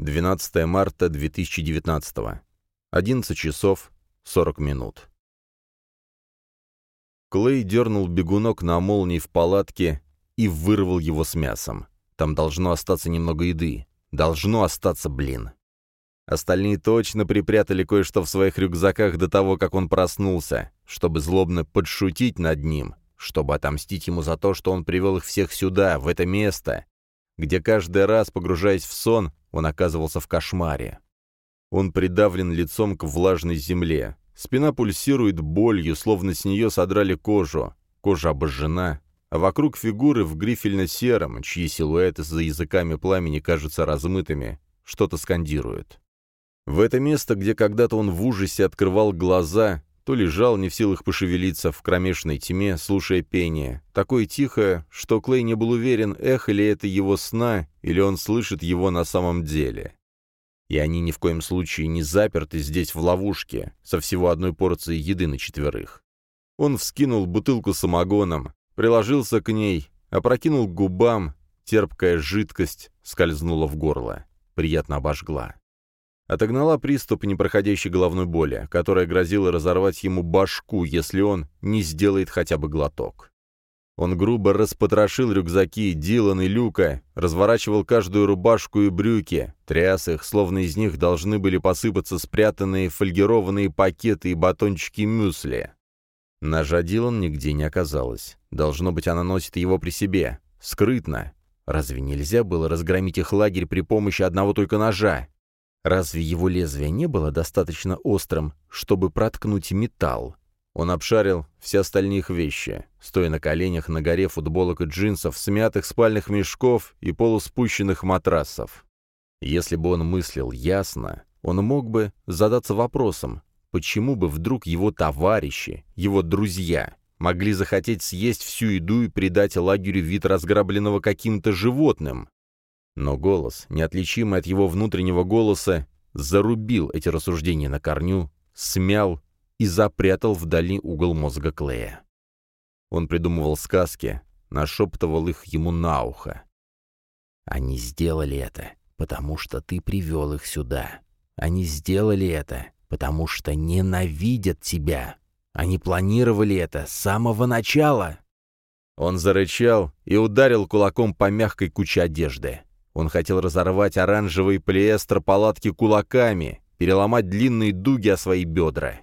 12 марта 2019. 11 часов 40 минут. Клей дернул бегунок на молнии в палатке и вырвал его с мясом. Там должно остаться немного еды. Должно остаться, блин. Остальные точно припрятали кое-что в своих рюкзаках до того, как он проснулся, чтобы злобно подшутить над ним, чтобы отомстить ему за то, что он привел их всех сюда, в это место, где каждый раз, погружаясь в сон, он оказывался в кошмаре. Он придавлен лицом к влажной земле. Спина пульсирует болью, словно с нее содрали кожу. Кожа обожжена, а вокруг фигуры в грифельно-сером, чьи силуэты за языками пламени кажутся размытыми, что-то скандирует. В это место, где когда-то он в ужасе открывал глаза, то лежал не в силах пошевелиться в кромешной тьме, слушая пение, такое тихое, что Клей не был уверен, эхо ли это его сна, или он слышит его на самом деле. И они ни в коем случае не заперты здесь в ловушке, со всего одной порцией еды на четверых. Он вскинул бутылку самогоном, приложился к ней, опрокинул к губам, терпкая жидкость скользнула в горло, приятно обожгла. Отогнала приступ непроходящей головной боли, которая грозила разорвать ему башку, если он не сделает хотя бы глоток. Он грубо распотрошил рюкзаки Дилан и Люка, разворачивал каждую рубашку и брюки, тряс их, словно из них должны были посыпаться спрятанные фольгированные пакеты и батончики мюсли. Ножа Дилан нигде не оказалось. Должно быть, она носит его при себе. Скрытно. Разве нельзя было разгромить их лагерь при помощи одного только ножа? Разве его лезвие не было достаточно острым, чтобы проткнуть металл? Он обшарил все остальные вещи, стоя на коленях на горе футболок и джинсов, смятых спальных мешков и полуспущенных матрасов. Если бы он мыслил ясно, он мог бы задаться вопросом, почему бы вдруг его товарищи, его друзья, могли захотеть съесть всю еду и придать лагерю вид разграбленного каким-то животным. Но голос, неотличимый от его внутреннего голоса, зарубил эти рассуждения на корню, смял и запрятал в дальний угол мозга Клея. Он придумывал сказки, нашептывал их ему на ухо. «Они сделали это, потому что ты привел их сюда. Они сделали это, потому что ненавидят тебя. Они планировали это с самого начала». Он зарычал и ударил кулаком по мягкой куче одежды. Он хотел разорвать оранжевый полиэстер палатки кулаками, переломать длинные дуги о свои бедра.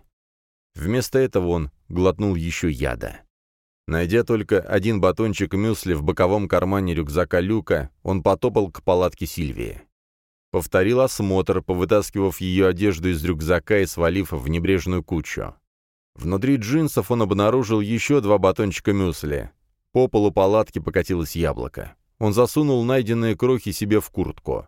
Вместо этого он глотнул еще яда. Найдя только один батончик мюсли в боковом кармане рюкзака Люка, он потопал к палатке Сильвии. Повторил осмотр, повытаскивав ее одежду из рюкзака и свалив в небрежную кучу. Внутри джинсов он обнаружил еще два батончика мюсли. По полу палатки покатилось яблоко. Он засунул найденные крохи себе в куртку.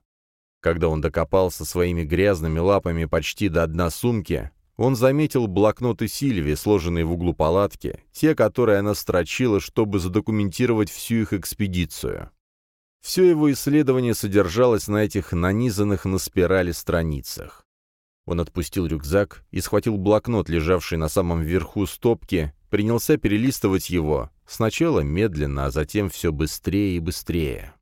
Когда он докопался своими грязными лапами почти до дна сумки, он заметил блокноты Сильвии, сложенные в углу палатки, те, которые она строчила, чтобы задокументировать всю их экспедицию. Все его исследование содержалось на этих нанизанных на спирали страницах. Он отпустил рюкзак и схватил блокнот, лежавший на самом верху стопки, принялся перелистывать его, сначала медленно, а затем все быстрее и быстрее.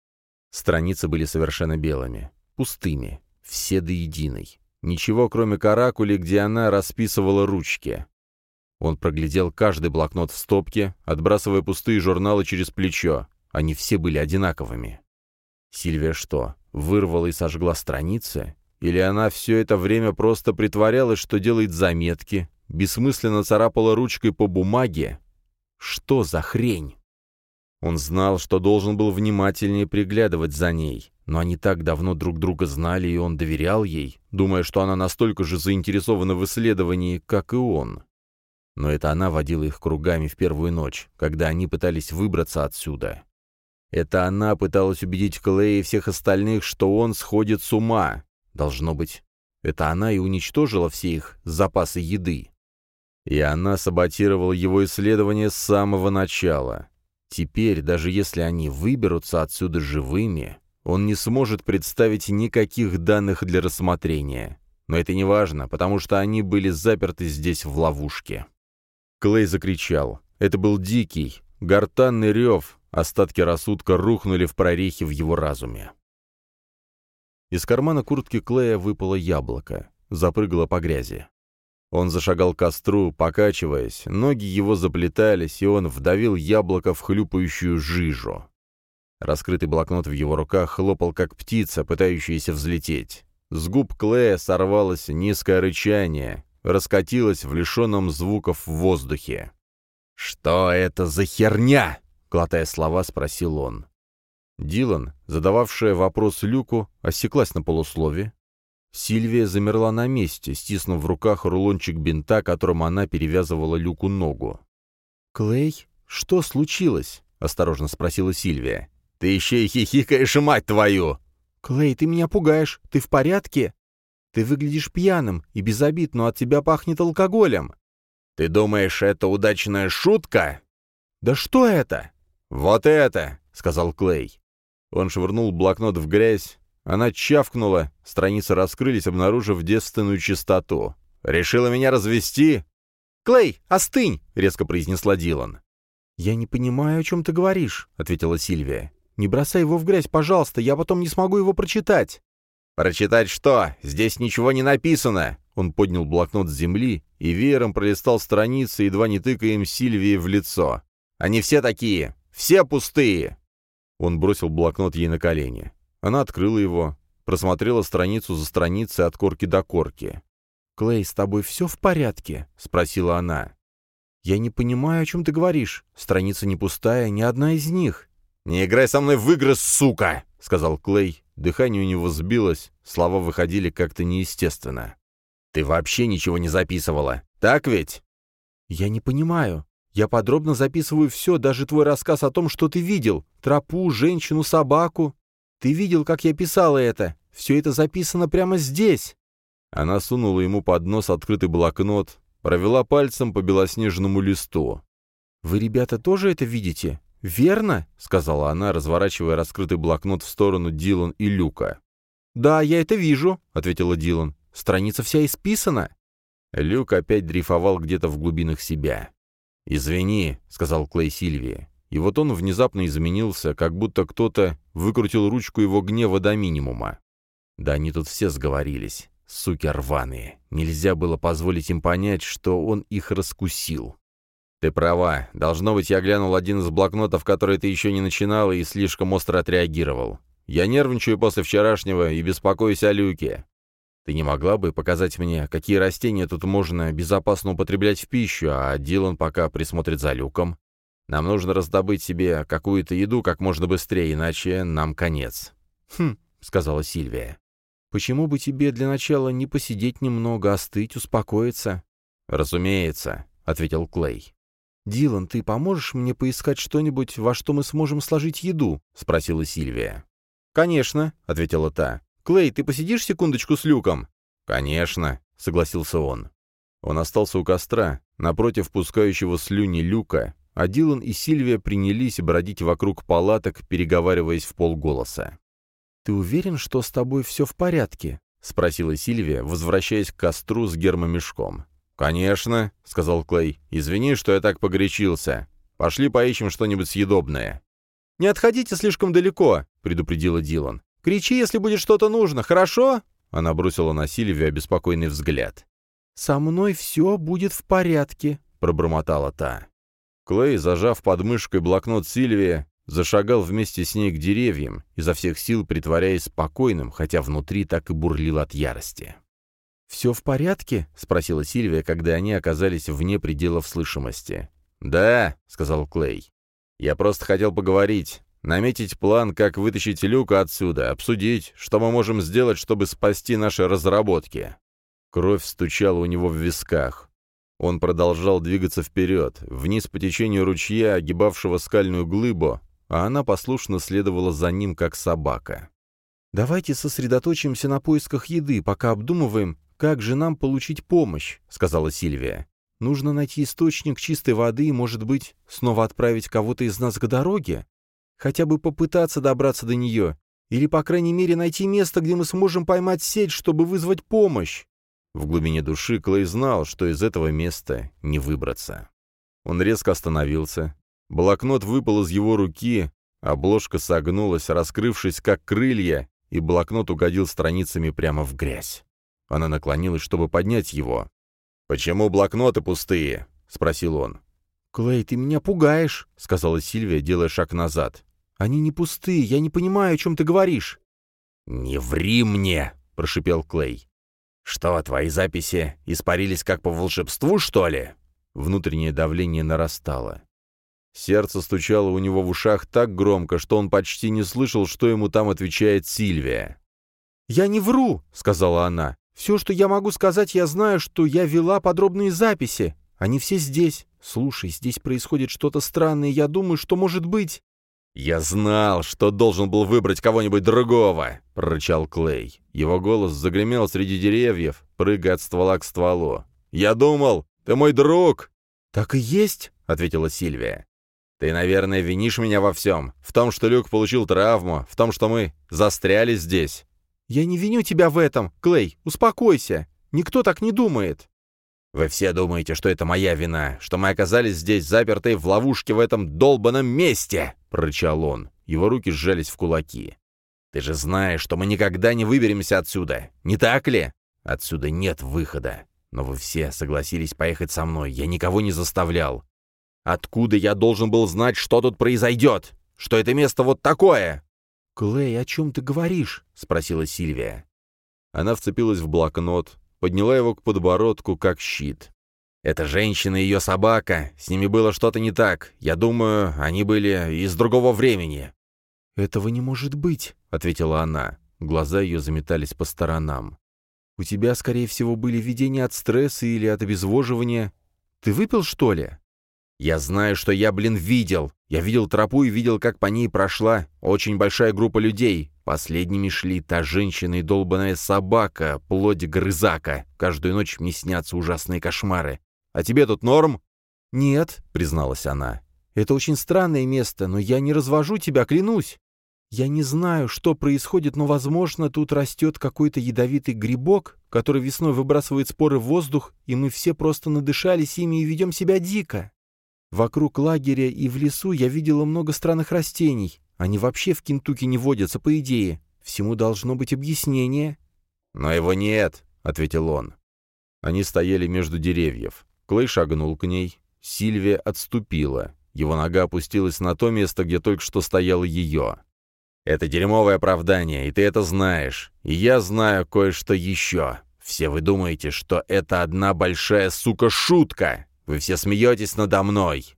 Страницы были совершенно белыми, пустыми, все до единой. Ничего, кроме каракули, где она расписывала ручки. Он проглядел каждый блокнот в стопке, отбрасывая пустые журналы через плечо. Они все были одинаковыми. Сильвия что, вырвала и сожгла страницы? Или она все это время просто притворялась, что делает заметки, бессмысленно царапала ручкой по бумаге? Что за хрень? Он знал, что должен был внимательнее приглядывать за ней, но они так давно друг друга знали, и он доверял ей, думая, что она настолько же заинтересована в исследовании, как и он. Но это она водила их кругами в первую ночь, когда они пытались выбраться отсюда. Это она пыталась убедить Клея и всех остальных, что он сходит с ума. Должно быть, это она и уничтожила все их запасы еды. И она саботировала его исследование с самого начала. Теперь, даже если они выберутся отсюда живыми, он не сможет представить никаких данных для рассмотрения. Но это не важно, потому что они были заперты здесь в ловушке. Клей закричал. Это был дикий, гортанный рев, остатки рассудка рухнули в прорехи в его разуме. Из кармана куртки Клея выпало яблоко, запрыгало по грязи. Он зашагал к костру, покачиваясь, ноги его заплетались, и он вдавил яблоко в хлюпающую жижу. Раскрытый блокнот в его руках хлопал, как птица, пытающаяся взлететь. С губ Клея сорвалось низкое рычание, раскатилось в лишенном звуков в воздухе. «Что это за херня?» — глотая слова, спросил он. Дилан, задававшая вопрос Люку, осеклась на полуслове. Сильвия замерла на месте, стиснув в руках рулончик бинта, которым она перевязывала Люку ногу. «Клей, что случилось?» — осторожно спросила Сильвия. «Ты еще и хихикаешь, мать твою!» «Клей, ты меня пугаешь. Ты в порядке?» «Ты выглядишь пьяным и без обид, но от тебя пахнет алкоголем». «Ты думаешь, это удачная шутка?» «Да что это?» «Вот это!» — сказал Клей. Он швырнул блокнот в грязь. Она чавкнула, страницы раскрылись, обнаружив девственную чистоту. «Решила меня развести?» «Клей, остынь!» — резко произнесла Дилан. «Я не понимаю, о чем ты говоришь», — ответила Сильвия. «Не бросай его в грязь, пожалуйста, я потом не смогу его прочитать». «Прочитать что? Здесь ничего не написано!» Он поднял блокнот с земли и веером пролистал страницы, едва не тыкая им Сильвии в лицо. «Они все такие! Все пустые!» Он бросил блокнот ей на колени. Она открыла его, просмотрела страницу за страницей от корки до корки. «Клей, с тобой все в порядке?» — спросила она. «Я не понимаю, о чем ты говоришь. Страница не пустая, ни одна из них». «Не играй со мной в игры, сука!» — сказал Клей. Дыхание у него сбилось, слова выходили как-то неестественно. «Ты вообще ничего не записывала, так ведь?» «Я не понимаю. Я подробно записываю все, даже твой рассказ о том, что ты видел. Тропу, женщину, собаку. Ты видел, как я писала это. Все это записано прямо здесь». Она сунула ему под нос открытый блокнот, провела пальцем по белоснежному листу. «Вы, ребята, тоже это видите? Верно?» — сказала она, разворачивая раскрытый блокнот в сторону Дилан и Люка. «Да, я это вижу», — ответила Дилан. «Страница вся исписана». Люк опять дрейфовал где-то в глубинах себя. «Извини», — сказал Клей Сильвии. И вот он внезапно изменился, как будто кто-то выкрутил ручку его гнева до минимума. Да они тут все сговорились, суки рваные. Нельзя было позволить им понять, что он их раскусил. «Ты права. Должно быть, я глянул один из блокнотов, который ты еще не начинала, и слишком остро отреагировал. Я нервничаю после вчерашнего и беспокоюсь о Люке. Ты не могла бы показать мне, какие растения тут можно безопасно употреблять в пищу, а Дилан пока присмотрит за люком? Нам нужно раздобыть себе какую-то еду как можно быстрее, иначе нам конец». «Хм», — сказала Сильвия. «Почему бы тебе для начала не посидеть немного, остыть, успокоиться?» «Разумеется», — ответил Клей. «Дилан, ты поможешь мне поискать что-нибудь, во что мы сможем сложить еду?» — спросила Сильвия. «Конечно», — ответила та. «Клей, ты посидишь секундочку с Люком?» «Конечно», — согласился он. Он остался у костра, напротив пускающего слюни Люка, а Дилан и Сильвия принялись бродить вокруг палаток, переговариваясь в полголоса. «Ты уверен, что с тобой все в порядке?» — спросила Сильвия, возвращаясь к костру с гермомешком. «Конечно», — сказал Клей. «Извини, что я так погорячился. Пошли поищем что-нибудь съедобное». «Не отходите слишком далеко», — предупредила Дилан. Кричи, если будет что-то нужно, хорошо?» Она бросила на Сильвию обеспокоенный взгляд. «Со мной все будет в порядке», — пробормотала та. Клей, зажав под мышкой блокнот Сильвия, зашагал вместе с ней к деревьям, изо всех сил притворяясь спокойным, хотя внутри так и бурлил от ярости. «Все в порядке?» — спросила Сильвия, когда они оказались вне пределов слышимости. «Да», — сказал Клей. «Я просто хотел поговорить. Наметить план, как вытащить Люка отсюда, обсудить, что мы можем сделать, чтобы спасти наши разработки. Кровь стучала у него в висках. Он продолжал двигаться вперед, вниз по течению ручья, огибавшего скальную глыбу, а она послушно следовала за ним, как собака. «Давайте сосредоточимся на поисках еды, пока обдумываем, как же нам получить помощь», — сказала Сильвия. «Нужно найти источник чистой воды и, может быть, снова отправить кого-то из нас к дороге? Хотя бы попытаться добраться до нее. Или, по крайней мере, найти место, где мы сможем поймать сеть, чтобы вызвать помощь. В глубине души Клей знал, что из этого места не выбраться. Он резко остановился. Блокнот выпал из его руки, обложка согнулась, раскрывшись как крылья, и блокнот угодил страницами прямо в грязь. Она наклонилась, чтобы поднять его. «Почему блокноты пустые?» — спросил он. «Клей, ты меня пугаешь», — сказала Сильвия, делая шаг назад. «Они не пустые, я не понимаю, о чем ты говоришь». «Не ври мне!» — прошипел Клей. «Что, твои записи испарились как по волшебству, что ли?» Внутреннее давление нарастало. Сердце стучало у него в ушах так громко, что он почти не слышал, что ему там отвечает Сильвия. «Я не вру», — сказала она. «Все, что я могу сказать, я знаю, что я вела подробные записи. Они все здесь. Слушай, здесь происходит что-то странное, я думаю, что может быть...» «Я знал, что должен был выбрать кого-нибудь другого!» — прорычал Клей. Его голос загремел среди деревьев, прыгая от ствола к стволу. «Я думал, ты мой друг!» «Так и есть!» — ответила Сильвия. «Ты, наверное, винишь меня во всем. В том, что Люк получил травму, в том, что мы застряли здесь». «Я не виню тебя в этом, Клей. Успокойся. Никто так не думает». «Вы все думаете, что это моя вина, что мы оказались здесь заперты в ловушке в этом долбанном месте!» — прорычал он. Его руки сжались в кулаки. «Ты же знаешь, что мы никогда не выберемся отсюда, не так ли? Отсюда нет выхода. Но вы все согласились поехать со мной, я никого не заставлял. Откуда я должен был знать, что тут произойдет? Что это место вот такое?» «Клей, о чем ты говоришь?» — спросила Сильвия. Она вцепилась в блокнот, подняла его к подбородку, как щит. «Это женщина и ее собака. С ними было что-то не так. Я думаю, они были из другого времени». «Этого не может быть», — ответила она. Глаза ее заметались по сторонам. «У тебя, скорее всего, были видения от стресса или от обезвоживания. Ты выпил, что ли?» «Я знаю, что я, блин, видел. Я видел тропу и видел, как по ней прошла очень большая группа людей. Последними шли та женщина и долбаная собака, плоть грызака. Каждую ночь мне снятся ужасные кошмары. А тебе тут норм?» «Нет», — призналась она. «Это очень странное место, но я не развожу тебя, клянусь. Я не знаю, что происходит, но, возможно, тут растет какой-то ядовитый грибок, который весной выбрасывает споры в воздух, и мы все просто надышались ими и ведем себя дико. Вокруг лагеря и в лесу я видела много странных растений. Они вообще в Кентукки не водятся, по идее. Всему должно быть объяснение». «Но его нет», — ответил он. Они стояли между деревьев. Клей шагнул к ней. Сильвия отступила. Его нога опустилась на то место, где только что стояло ее. «Это дерьмовое оправдание, и ты это знаешь. И я знаю кое-что еще. Все вы думаете, что это одна большая сука-шутка. Вы все смеетесь надо мной.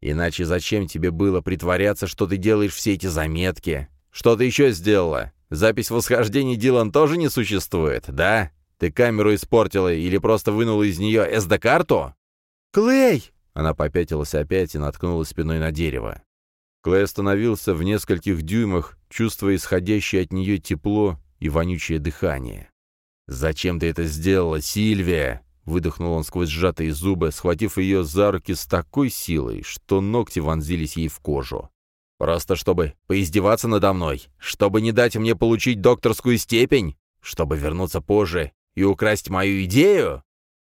Иначе зачем тебе было притворяться, что ты делаешь все эти заметки? Что ты еще сделала? Запись восхождений Дилан тоже не существует, да? Ты камеру испортила или просто вынула из нее SD-карту? «Клей!» Она попятилась опять и наткнулась спиной на дерево. Клей остановился в нескольких дюймах, чувствуя исходящее от нее тепло и вонючее дыхание. «Зачем ты это сделала, Сильвия?» Выдохнул он сквозь сжатые зубы, схватив ее за руки с такой силой, что ногти вонзились ей в кожу. «Просто чтобы поиздеваться надо мной, чтобы не дать мне получить докторскую степень, чтобы вернуться позже и украсть мою идею?»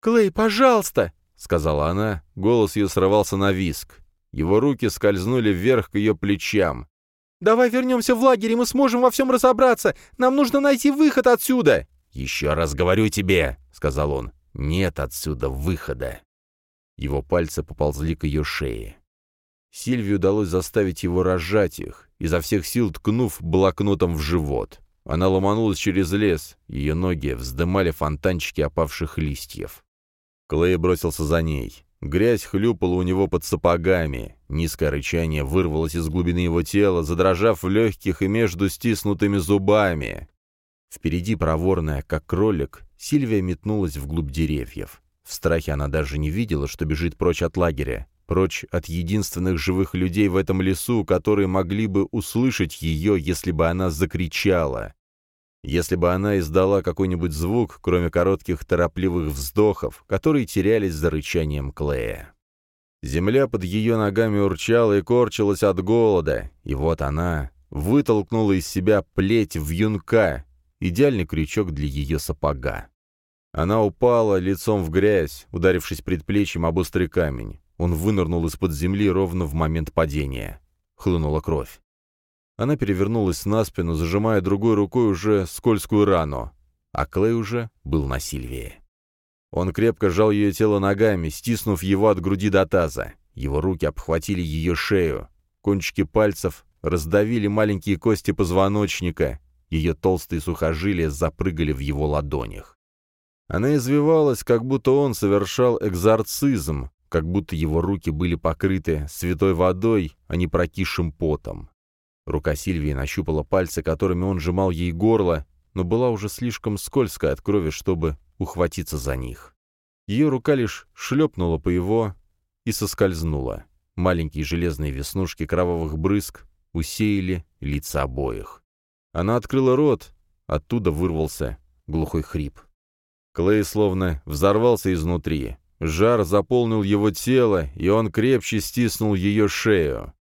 «Клей, пожалуйста!» — сказала она. Голос ее срывался на виск. Его руки скользнули вверх к ее плечам. «Давай вернемся в лагерь, и мы сможем во всем разобраться. Нам нужно найти выход отсюда!» «Еще раз говорю тебе», — сказал он, нет отсюда выхода. Его пальцы поползли к ее шее. Сильвии удалось заставить его разжать их, изо всех сил ткнув блокнотом в живот. Она ломанулась через лес, ее ноги вздымали фонтанчики опавших листьев. Клей бросился за ней. Грязь хлюпала у него под сапогами. Низкое рычание вырвалось из глубины его тела, задрожав в легких и между стиснутыми зубами. Впереди проворная, как кролик, Сильвия метнулась вглубь деревьев. В страхе она даже не видела, что бежит прочь от лагеря, прочь от единственных живых людей в этом лесу, которые могли бы услышать ее, если бы она закричала. Если бы она издала какой-нибудь звук, кроме коротких торопливых вздохов, которые терялись за рычанием Клея. Земля под ее ногами урчала и корчилась от голода, и вот она вытолкнула из себя плеть в юнка, идеальный крючок для ее сапога. Она упала лицом в грязь, ударившись предплечьем об острый камень. Он вынырнул из-под земли ровно в момент падения. Хлынула кровь. Она перевернулась на спину, зажимая другой рукой уже скользкую рану, а Клей уже был на Сильвии. Он крепко сжал ее тело ногами, стиснув его от груди до таза. Его руки обхватили ее шею. Кончики пальцев раздавили маленькие кости позвоночника. Ее толстые сухожилия запрыгали в его ладонях. Она извивалась, как будто он совершал экзорцизм, как будто его руки были покрыты святой водой, а не прокисшим потом. Рука Сильвии нащупала пальцы, которыми он сжимал ей горло, но была уже слишком скользкая от крови, чтобы ухватиться за них. Ее рука лишь шлепнула по его и соскользнула. Маленькие железные веснушки кровавых брызг усеяли лица обоих. Она открыла рот, оттуда вырвался глухой хрип. Клей словно взорвался изнутри. Жар заполнил его тело, и он крепче стиснул ее шею.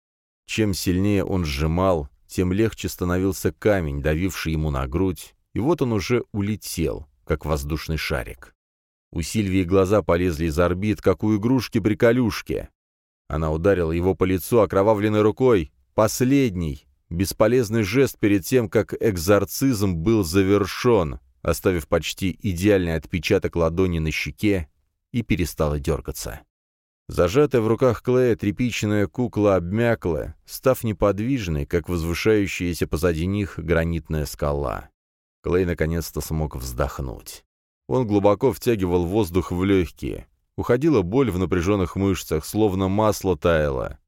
Чем сильнее он сжимал, тем легче становился камень, давивший ему на грудь, и вот он уже улетел, как воздушный шарик. У Сильвии глаза полезли из орбит, как у игрушки-приколюшки. Она ударила его по лицу окровавленной рукой. Последний, бесполезный жест перед тем, как экзорцизм был завершен, оставив почти идеальный отпечаток ладони на щеке, и перестала дергаться. Зажатая в руках Клея тряпичная кукла обмякла, став неподвижной, как возвышающаяся позади них гранитная скала. Клей наконец-то смог вздохнуть. Он глубоко втягивал воздух в легкие. Уходила боль в напряженных мышцах, словно масло таяло.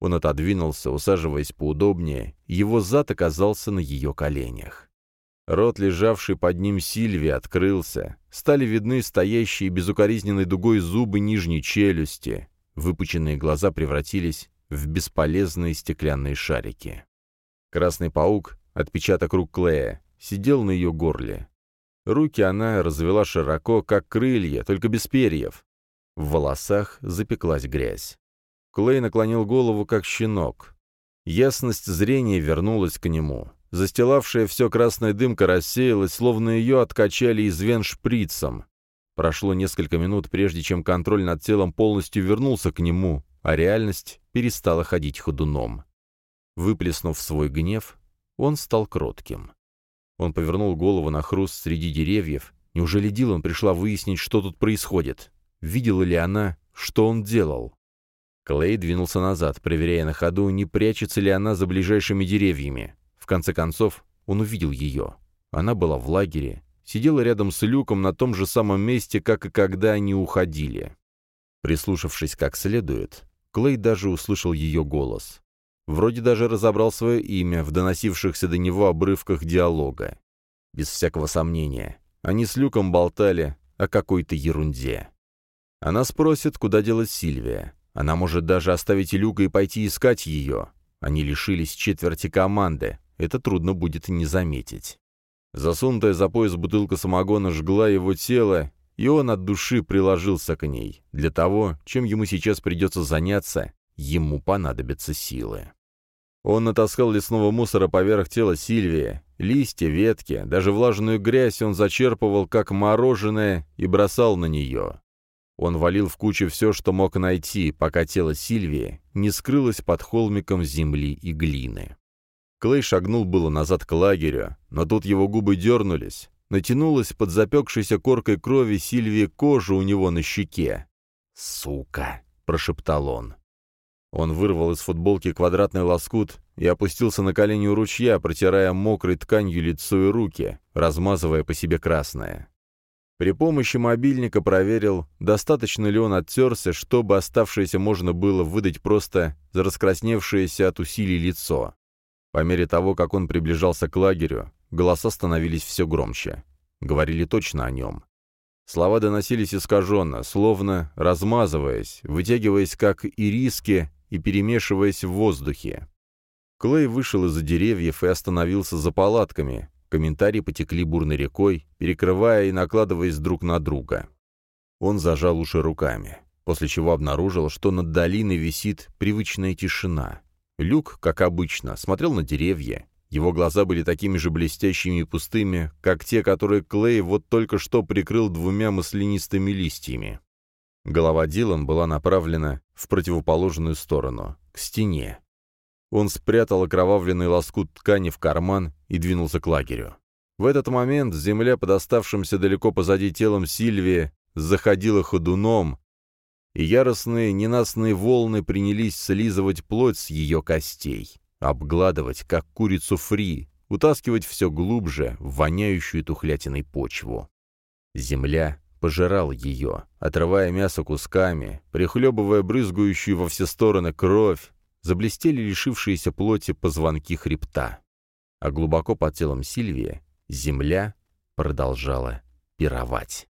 Он отодвинулся, усаживаясь поудобнее, его зад оказался на ее коленях. Рот, лежавший под ним Сильви, открылся. Стали видны стоящие безукоризненной дугой зубы нижней челюсти. Выпученные глаза превратились в бесполезные стеклянные шарики. Красный паук, отпечаток рук Клея, сидел на ее горле. Руки она развела широко, как крылья, только без перьев. В волосах запеклась грязь. Клей наклонил голову, как щенок. Ясность зрения вернулась к нему. Застилавшая все красная дымка рассеялась, словно ее откачали из вен шприцем. Прошло несколько минут, прежде чем контроль над телом полностью вернулся к нему, а реальность перестала ходить ходуном. Выплеснув свой гнев, он стал кротким. Он повернул голову на хруст среди деревьев. Неужели Дилан пришла выяснить, что тут происходит? Видела ли она, что он делал? Клей двинулся назад, проверяя на ходу, не прячется ли она за ближайшими деревьями. В конце концов, он увидел ее. Она была в лагере, сидела рядом с люком на том же самом месте, как и когда они уходили. Прислушавшись как следует, Клей даже услышал ее голос. Вроде даже разобрал свое имя в доносившихся до него обрывках диалога. Без всякого сомнения. Они с Люком болтали о какой-то ерунде. Она спросит, куда делась Сильвия. Она может даже оставить Люка и пойти искать ее. Они лишились четверти команды. Это трудно будет не заметить. Засунутая за пояс бутылка самогона жгла его тело, и он от души приложился к ней. Для того, чем ему сейчас придется заняться, ему понадобятся силы. Он натаскал лесного мусора поверх тела Сильвии. Листья, ветки, даже влажную грязь он зачерпывал, как мороженое, и бросал на нее. Он валил в кучу все, что мог найти, пока тело Сильвии не скрылось под холмиком земли и глины. Клей шагнул было назад к лагерю, но тут его губы дернулись. Натянулась под запекшейся коркой крови Сильвии кожа у него на щеке. «Сука!» — прошептал он. Он вырвал из футболки квадратный лоскут и опустился на колени у ручья, протирая мокрой тканью лицо и руки, размазывая по себе красное. При помощи мобильника проверил, достаточно ли он оттерся, чтобы оставшееся можно было выдать просто за раскрасневшееся от усилий лицо. По мере того, как он приближался к лагерю, голоса становились все громче. Говорили точно о нем. Слова доносились искаженно, словно размазываясь, вытягиваясь как ириски и перемешиваясь в воздухе. Клей вышел из-за деревьев и остановился за палатками. Комментарии потекли бурной рекой, перекрывая и накладываясь друг на друга. Он зажал уши руками, после чего обнаружил, что над долиной висит привычная тишина. Люк, как обычно, смотрел на деревья. Его глаза были такими же блестящими и пустыми, как те, которые Клей вот только что прикрыл двумя маслянистыми листьями. Голова Дилан была направлена в противоположную сторону, к стене. Он спрятал окровавленный лоскут ткани в карман и двинулся к лагерю. В этот момент земля под оставшимся далеко позади телом Сильвии заходила ходуном, и яростные ненастные волны принялись слизывать плоть с ее костей, обгладывать, как курицу фри, утаскивать все глубже в воняющую тухлятиной почву. Земля пожирала ее, отрывая мясо кусками, прихлебывая брызгающую во все стороны кровь, заблестели лишившиеся плоти позвонки хребта. А глубоко под телом Сильвии земля продолжала пировать.